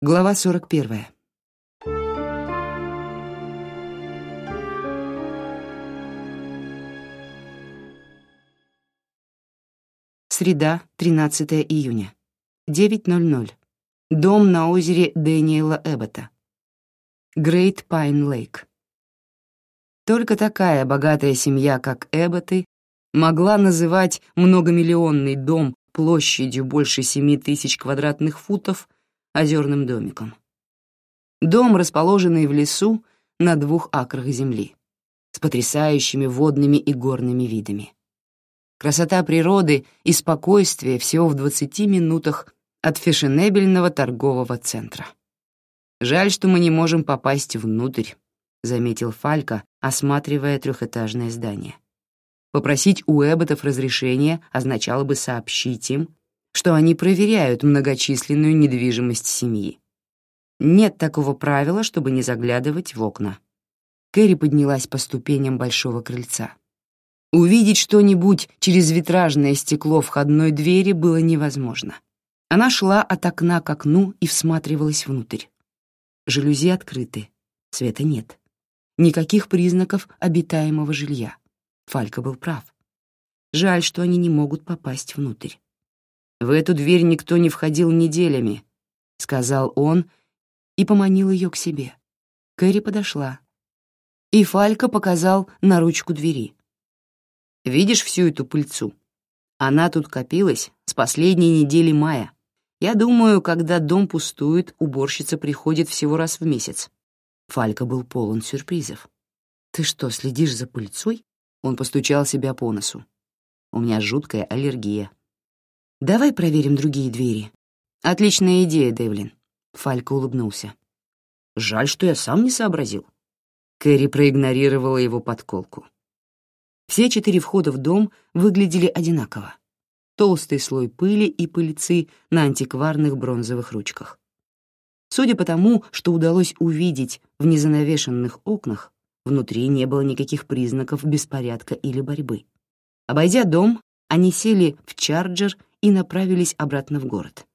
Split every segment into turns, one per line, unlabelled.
Глава 41. Среда, 13 июня. 9.00. Дом на озере Дэниела Эббота. Грейт Пайн Лейк. Только такая богатая семья, как Эбботы, могла называть многомиллионный дом площадью больше 7 тысяч квадратных футов озерным домиком. Дом, расположенный в лесу на двух акрах земли, с потрясающими водными и горными видами. Красота природы и спокойствие всего в 20 минутах от фешенебельного торгового центра. «Жаль, что мы не можем попасть внутрь», — заметил Фалька, осматривая трехэтажное здание. Попросить у Эбботов разрешения означало бы сообщить им, что они проверяют многочисленную недвижимость семьи. Нет такого правила, чтобы не заглядывать в окна. Кэрри поднялась по ступеням большого крыльца. Увидеть что-нибудь через витражное стекло входной двери было невозможно. Она шла от окна к окну и всматривалась внутрь. Жалюзи открыты, света нет. Никаких признаков обитаемого жилья. Фалька был прав. Жаль, что они не могут попасть внутрь. В эту дверь никто не входил неделями, — сказал он и поманил ее к себе. Кэрри подошла. И Фалька показал на ручку двери. «Видишь всю эту пыльцу? Она тут копилась с последней недели мая. Я думаю, когда дом пустует, уборщица приходит всего раз в месяц». Фалька был полон сюрпризов. «Ты что, следишь за пыльцой?» Он постучал себя по носу. «У меня жуткая аллергия». «Давай проверим другие двери». «Отличная идея, Девлин». Фалька улыбнулся. «Жаль, что я сам не сообразил». Кэрри проигнорировала его подколку. Все четыре входа в дом выглядели одинаково. Толстый слой пыли и пыльцы на антикварных бронзовых ручках. Судя по тому, что удалось увидеть в незанавешенных окнах, внутри не было никаких признаков беспорядка или борьбы. Обойдя дом, они сели в чарджер и направились обратно в город.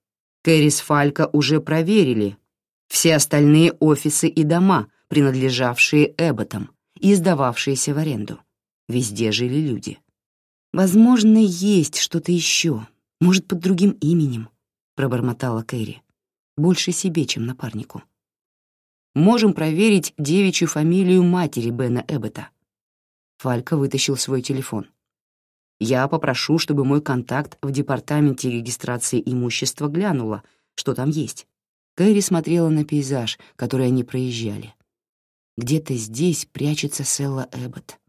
Кэрис Фалька уже проверили все остальные офисы и дома, принадлежавшие Эбботам и сдававшиеся в аренду. Везде жили люди. «Возможно, есть что-то еще, может, под другим именем», — пробормотала Кэрри. «Больше себе, чем напарнику». «Можем проверить девичью фамилию матери Бена Эббота». Фалька вытащил свой телефон. Я попрошу, чтобы мой контакт в департаменте регистрации имущества глянула, что там есть. Кэрри смотрела на пейзаж, который они проезжали. Где-то здесь прячется Селла Эббот.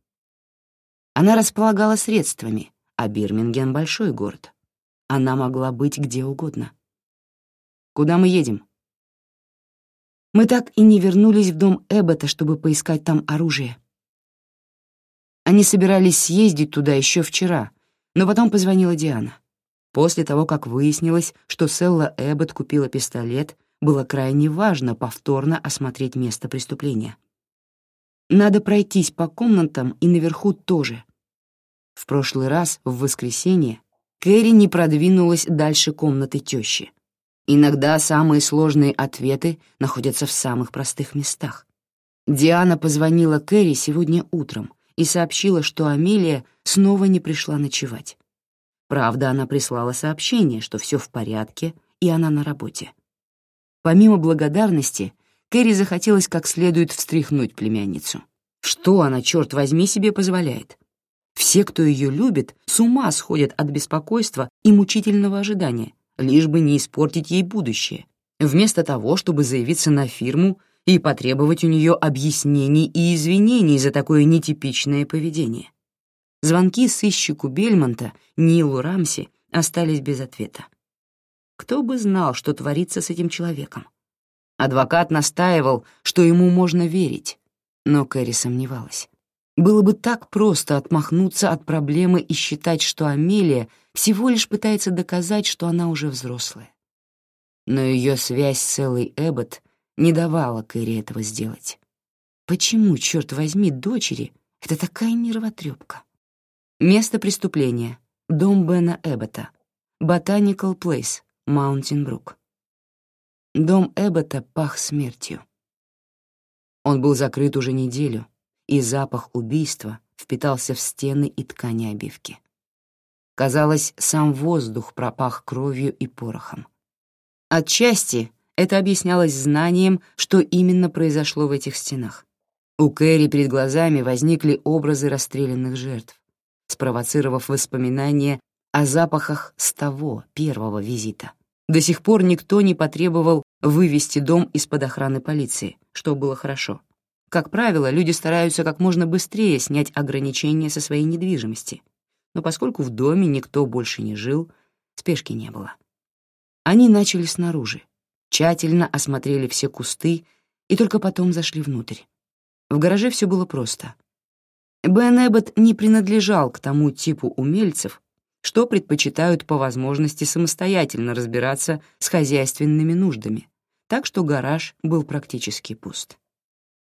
Она располагала средствами, а Бирмингем — большой город. Она могла быть где угодно. «Куда мы едем?» Мы так и не вернулись в дом Эббота, чтобы поискать там оружие. Они собирались съездить туда еще вчера, но потом позвонила Диана. После того, как выяснилось, что Селла Эббот купила пистолет, было крайне важно повторно осмотреть место преступления. Надо пройтись по комнатам и наверху тоже. В прошлый раз, в воскресенье, Кэрри не продвинулась дальше комнаты тещи. Иногда самые сложные ответы находятся в самых простых местах. Диана позвонила Кэрри сегодня утром и сообщила, что Амелия снова не пришла ночевать. Правда, она прислала сообщение, что все в порядке, и она на работе. Помимо благодарности, Кэрри захотелось как следует встряхнуть племянницу. Что она, черт возьми, себе позволяет? Все, кто ее любит, с ума сходят от беспокойства и мучительного ожидания, лишь бы не испортить ей будущее, вместо того, чтобы заявиться на фирму и потребовать у нее объяснений и извинений за такое нетипичное поведение. Звонки сыщику Бельмонта, Нилу Рамси, остались без ответа. Кто бы знал, что творится с этим человеком? Адвокат настаивал, что ему можно верить, но Кэрри сомневалась. Было бы так просто отмахнуться от проблемы и считать, что Амелия всего лишь пытается доказать, что она уже взрослая. Но ее связь с Эллой Эббот не давала Кэрри этого сделать. Почему, черт возьми, дочери — это такая нервотрепка? Место преступления — дом Бена Эббота, Ботаникал Плейс, Маунтинбрук. Дом Эббота пах смертью. Он был закрыт уже неделю, и запах убийства впитался в стены и ткани обивки. Казалось, сам воздух пропах кровью и порохом. Отчасти это объяснялось знанием, что именно произошло в этих стенах. У Кэрри перед глазами возникли образы расстрелянных жертв, спровоцировав воспоминания о запахах с того первого визита. До сих пор никто не потребовал вывести дом из-под охраны полиции, что было хорошо. Как правило, люди стараются как можно быстрее снять ограничения со своей недвижимости, но поскольку в доме никто больше не жил, спешки не было. Они начали снаружи, тщательно осмотрели все кусты и только потом зашли внутрь. В гараже все было просто. Бен Эббот не принадлежал к тому типу умельцев, что предпочитают по возможности самостоятельно разбираться с хозяйственными нуждами, так что гараж был практически пуст.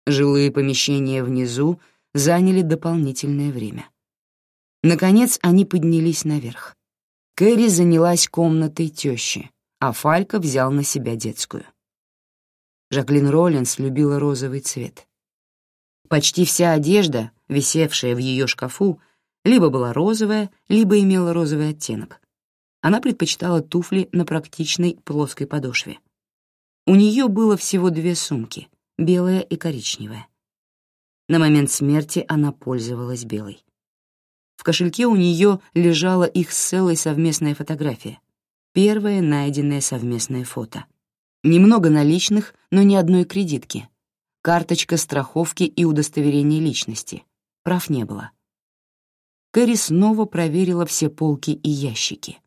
Жилые помещения внизу заняли дополнительное время. Наконец они поднялись наверх. Кэрри занялась комнатой тещи, а Фалька взял на себя детскую. Жаклин Роллинс любила розовый цвет. Почти вся одежда, висевшая в ее шкафу, либо была розовая, либо имела розовый оттенок. Она предпочитала туфли на практичной плоской подошве. У нее было всего две сумки, белая и коричневая. На момент смерти она пользовалась белой. В кошельке у нее лежала их Селлой совместная фотография, первое найденное совместное фото. Немного наличных, но ни одной кредитки. Карточка страховки и удостоверение личности. Прав не было. Кэрри снова проверила все полки и ящики.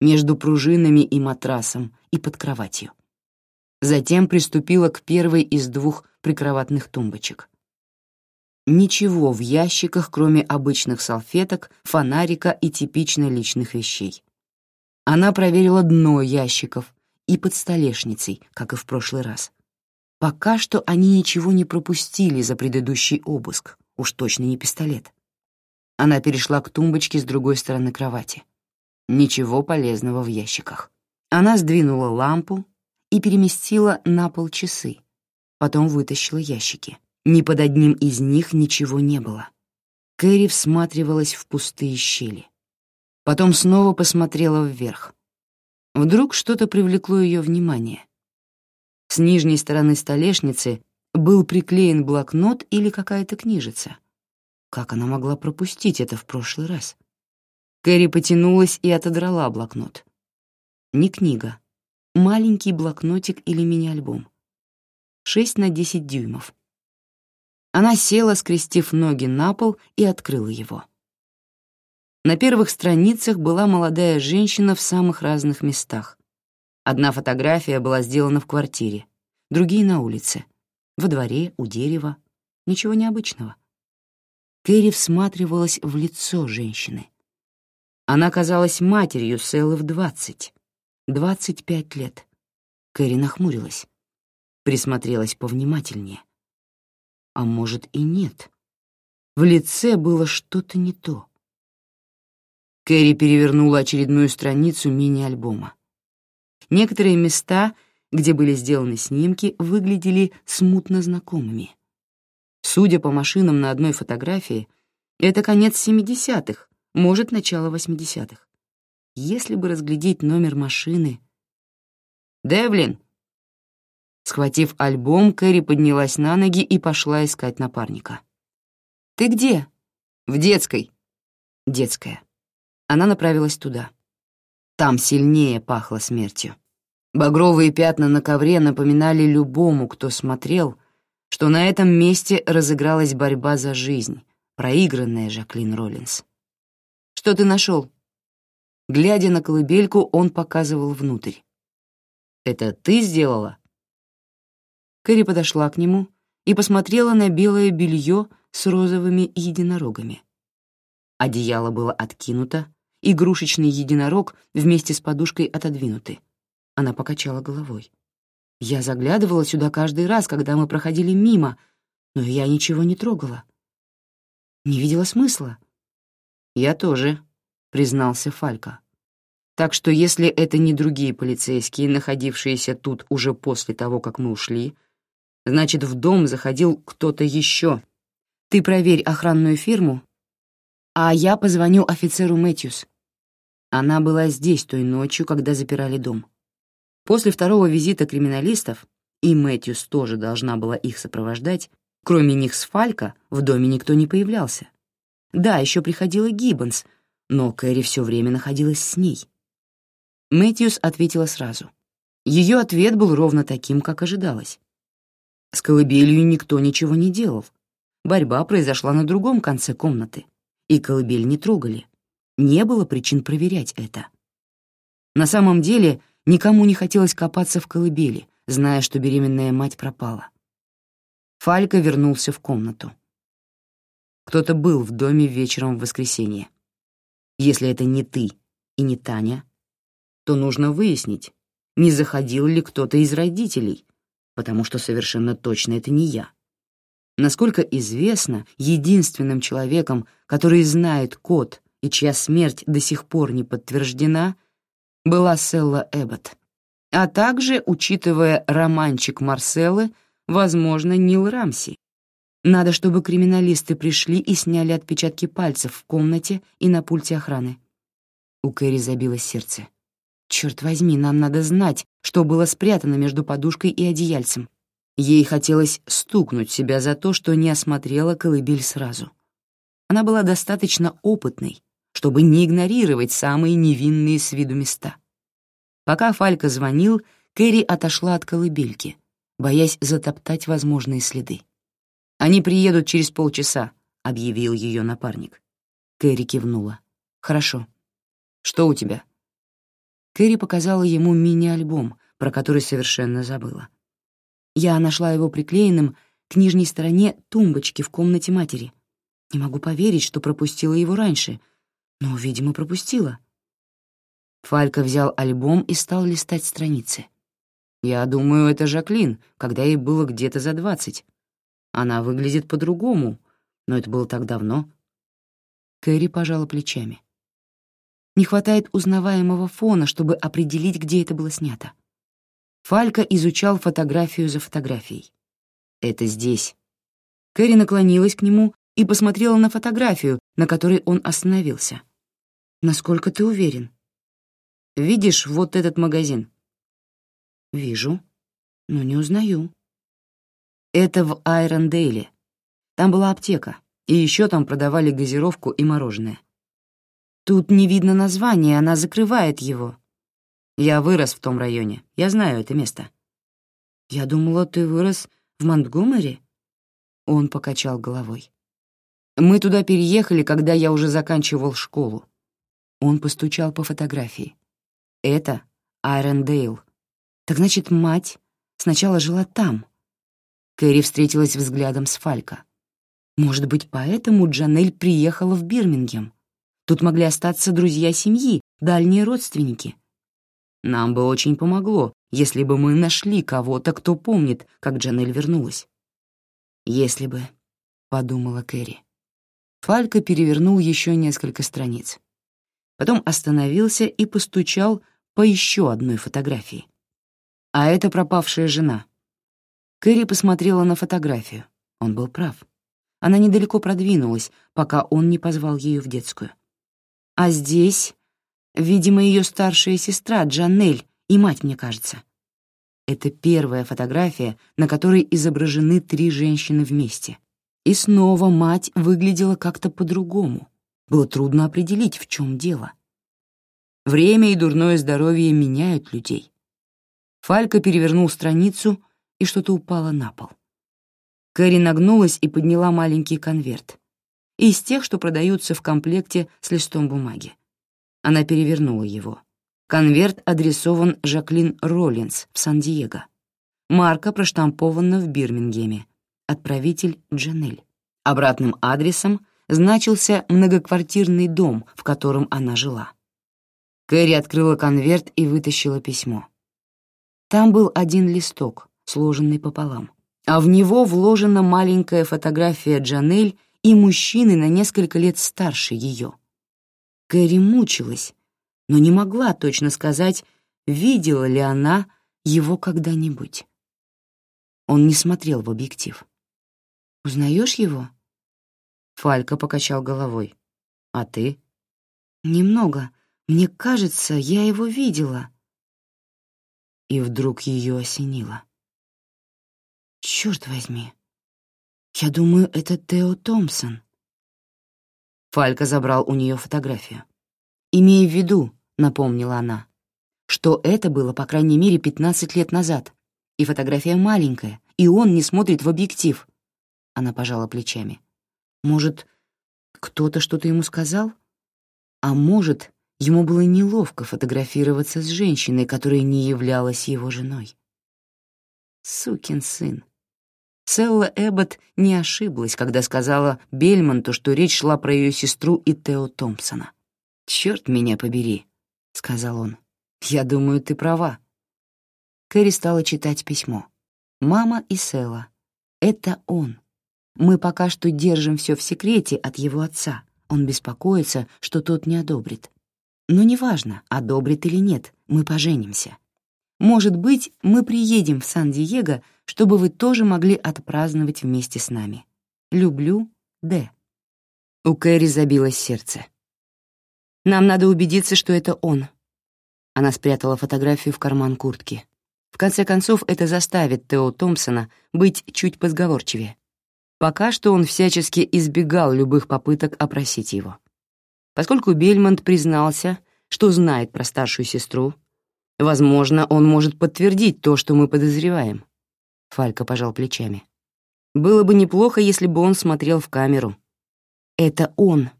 Между пружинами и матрасом, и под кроватью. Затем приступила к первой из двух прикроватных тумбочек. Ничего в ящиках, кроме обычных салфеток, фонарика и типично личных вещей. Она проверила дно ящиков и под столешницей, как и в прошлый раз. Пока что они ничего не пропустили за предыдущий обыск, уж точно не пистолет. Она перешла к тумбочке с другой стороны кровати. Ничего полезного в ящиках. Она сдвинула лампу, и переместила на пол часы. Потом вытащила ящики. Ни под одним из них ничего не было. Кэрри всматривалась в пустые щели. Потом снова посмотрела вверх. Вдруг что-то привлекло ее внимание. С нижней стороны столешницы был приклеен блокнот или какая-то книжица. Как она могла пропустить это в прошлый раз? Кэрри потянулась и отодрала блокнот. Не книга, маленький блокнотик или мини-альбом. 6 на 10 дюймов. Она села, скрестив ноги на пол, и открыла его. На первых страницах была молодая женщина в самых разных местах. Одна фотография была сделана в квартире, другие — на улице, во дворе, у дерева. Ничего необычного. Кэрри всматривалась в лицо женщины. Она казалась матерью Селлы в двадцать. Двадцать пять лет. Кэрри нахмурилась. Присмотрелась повнимательнее. А может и нет. В лице было что-то не то. Кэрри перевернула очередную страницу мини-альбома. Некоторые места, где были сделаны снимки, выглядели смутно знакомыми. Судя по машинам на одной фотографии, это конец 70-х, может, начало 80-х. Если бы разглядеть номер машины... «Девлин!» Схватив альбом, Кэрри поднялась на ноги и пошла искать напарника. «Ты где?» «В детской». «Детская». Она направилась туда. Там сильнее пахло смертью. Багровые пятна на ковре напоминали любому, кто смотрел, что на этом месте разыгралась борьба за жизнь, проигранная Жаклин Роллинс. «Что ты нашел?» Глядя на колыбельку, он показывал внутрь. «Это ты сделала?» Кэрри подошла к нему и посмотрела на белое белье с розовыми единорогами. Одеяло было откинуто, игрушечный единорог вместе с подушкой отодвинуты. Она покачала головой. «Я заглядывала сюда каждый раз, когда мы проходили мимо, но я ничего не трогала. Не видела смысла». «Я тоже», — признался Фалька. Так что если это не другие полицейские, находившиеся тут уже после того, как мы ушли, значит, в дом заходил кто-то еще. Ты проверь охранную фирму, а я позвоню офицеру Мэтьюс. Она была здесь той ночью, когда запирали дом. После второго визита криминалистов, и Мэтьюс тоже должна была их сопровождать, кроме них с Фалька в доме никто не появлялся. Да, еще приходила Гиббонс, но Кэрри все время находилась с ней. Мэтьюс ответила сразу. Ее ответ был ровно таким, как ожидалось. С колыбелью никто ничего не делал. Борьба произошла на другом конце комнаты, и колыбель не трогали. Не было причин проверять это. На самом деле, никому не хотелось копаться в колыбели, зная, что беременная мать пропала. Фалька вернулся в комнату. Кто-то был в доме вечером в воскресенье. Если это не ты и не Таня, то нужно выяснить, не заходил ли кто-то из родителей, потому что совершенно точно это не я. Насколько известно, единственным человеком, который знает код и чья смерть до сих пор не подтверждена, была Селла Эббот. А также, учитывая романчик Марселлы, возможно, Нил Рамси. Надо, чтобы криминалисты пришли и сняли отпечатки пальцев в комнате и на пульте охраны. У Кэрри забилось сердце. Черт возьми, нам надо знать, что было спрятано между подушкой и одеяльцем. Ей хотелось стукнуть себя за то, что не осмотрела колыбель сразу. Она была достаточно опытной, чтобы не игнорировать самые невинные с виду места. Пока Фалька звонил, Кэрри отошла от колыбельки, боясь затоптать возможные следы. «Они приедут через полчаса», — объявил ее напарник. Кэрри кивнула. «Хорошо. Что у тебя?» Кэрри показала ему мини-альбом, про который совершенно забыла. Я нашла его приклеенным к нижней стороне тумбочки в комнате матери. Не могу поверить, что пропустила его раньше, но, видимо, пропустила. Фалька взял альбом и стал листать страницы. «Я думаю, это Жаклин, когда ей было где-то за двадцать. Она выглядит по-другому, но это было так давно». Кэрри пожала плечами. Не хватает узнаваемого фона, чтобы определить, где это было снято. Фалька изучал фотографию за фотографией. «Это здесь». Кэрри наклонилась к нему и посмотрела на фотографию, на которой он остановился. «Насколько ты уверен?» «Видишь вот этот магазин?» «Вижу, но не узнаю». «Это в Айрондейле. Там была аптека, и еще там продавали газировку и мороженое. Тут не видно названия, она закрывает его. Я вырос в том районе, я знаю это место. Я думала, ты вырос в Монтгомери? Он покачал головой. Мы туда переехали, когда я уже заканчивал школу. Он постучал по фотографии. Это Айрондейл. Так значит, мать сначала жила там. Кэрри встретилась взглядом с Фалька. Может быть, поэтому Джанель приехала в Бирмингем? Тут могли остаться друзья семьи, дальние родственники. Нам бы очень помогло, если бы мы нашли кого-то, кто помнит, как Джанель вернулась. «Если бы», — подумала Кэрри. Фалька перевернул еще несколько страниц. Потом остановился и постучал по еще одной фотографии. А это пропавшая жена. Кэрри посмотрела на фотографию. Он был прав. Она недалеко продвинулась, пока он не позвал ее в детскую. А здесь, видимо, ее старшая сестра Джанель и мать, мне кажется. Это первая фотография, на которой изображены три женщины вместе. И снова мать выглядела как-то по-другому. Было трудно определить, в чем дело. Время и дурное здоровье меняют людей. Фалька перевернул страницу, и что-то упало на пол. Кэрри нагнулась и подняла маленький конверт из тех, что продаются в комплекте с листом бумаги. Она перевернула его. Конверт адресован Жаклин Роллинс в Сан-Диего. Марка проштампована в Бирмингеме. Отправитель Джанель. Обратным адресом значился многоквартирный дом, в котором она жила. Кэрри открыла конверт и вытащила письмо. Там был один листок, сложенный пополам, а в него вложена маленькая фотография Джанель и мужчины на несколько лет старше ее. Кэрри мучилась, но не могла точно сказать, видела ли она его когда-нибудь. Он не смотрел в объектив. «Узнаешь его?» Фалька покачал головой. «А ты?» «Немного. Мне кажется, я его видела». И вдруг ее осенило. «Черт возьми! Я думаю, это Тео Томпсон». Фалька забрал у нее фотографию. «Имея в виду», — напомнила она, «что это было, по крайней мере, 15 лет назад, и фотография маленькая, и он не смотрит в объектив». Она пожала плечами. «Может, кто-то что-то ему сказал? А может, ему было неловко фотографироваться с женщиной, которая не являлась его женой?» Сукин сын. Селла Эббот не ошиблась, когда сказала Бельмонту, что речь шла про ее сестру и Тео Томпсона. «Черт меня побери», — сказал он. «Я думаю, ты права». Кэрри стала читать письмо. «Мама и Селла. Это он. Мы пока что держим все в секрете от его отца. Он беспокоится, что тот не одобрит. Но неважно, одобрит или нет, мы поженимся. Может быть, мы приедем в Сан-Диего, чтобы вы тоже могли отпраздновать вместе с нами. Люблю, Д. У Кэрри забилось сердце. Нам надо убедиться, что это он. Она спрятала фотографию в карман куртки. В конце концов, это заставит Тео Томпсона быть чуть позговорчивее. Пока что он всячески избегал любых попыток опросить его. Поскольку Бельмонт признался, что знает про старшую сестру, Возможно, он может подтвердить то, что мы подозреваем. Фалька пожал плечами. Было бы неплохо, если бы он смотрел в камеру. Это он.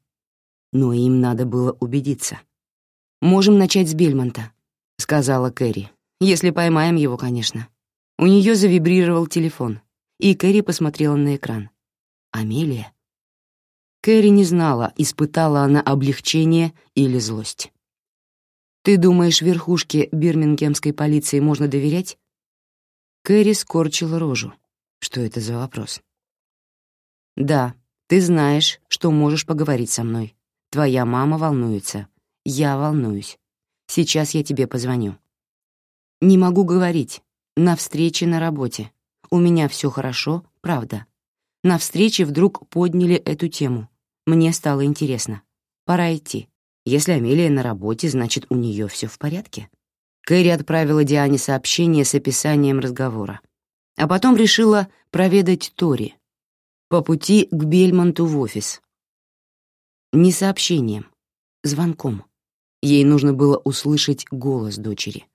Но им надо было убедиться. «Можем начать с Бельмонта», — сказала Кэрри. «Если поймаем его, конечно». У нее завибрировал телефон, и Кэрри посмотрела на экран. «Амелия?» Кэрри не знала, испытала она облегчение или злость. Ты думаешь, верхушке бирмингемской полиции можно доверять? Кэрри скорчила рожу. Что это за вопрос? Да, ты знаешь, что можешь поговорить со мной. Твоя мама волнуется. Я волнуюсь. Сейчас я тебе позвоню. Не могу говорить. На встрече на работе. У меня все хорошо, правда. На встрече вдруг подняли эту тему. Мне стало интересно. Пора идти. Если Амелия на работе, значит, у нее все в порядке. Кэрри отправила Диане сообщение с описанием разговора. А потом решила проведать Тори по пути к Бельмонту в офис. Не сообщением, звонком. Ей нужно было услышать голос дочери.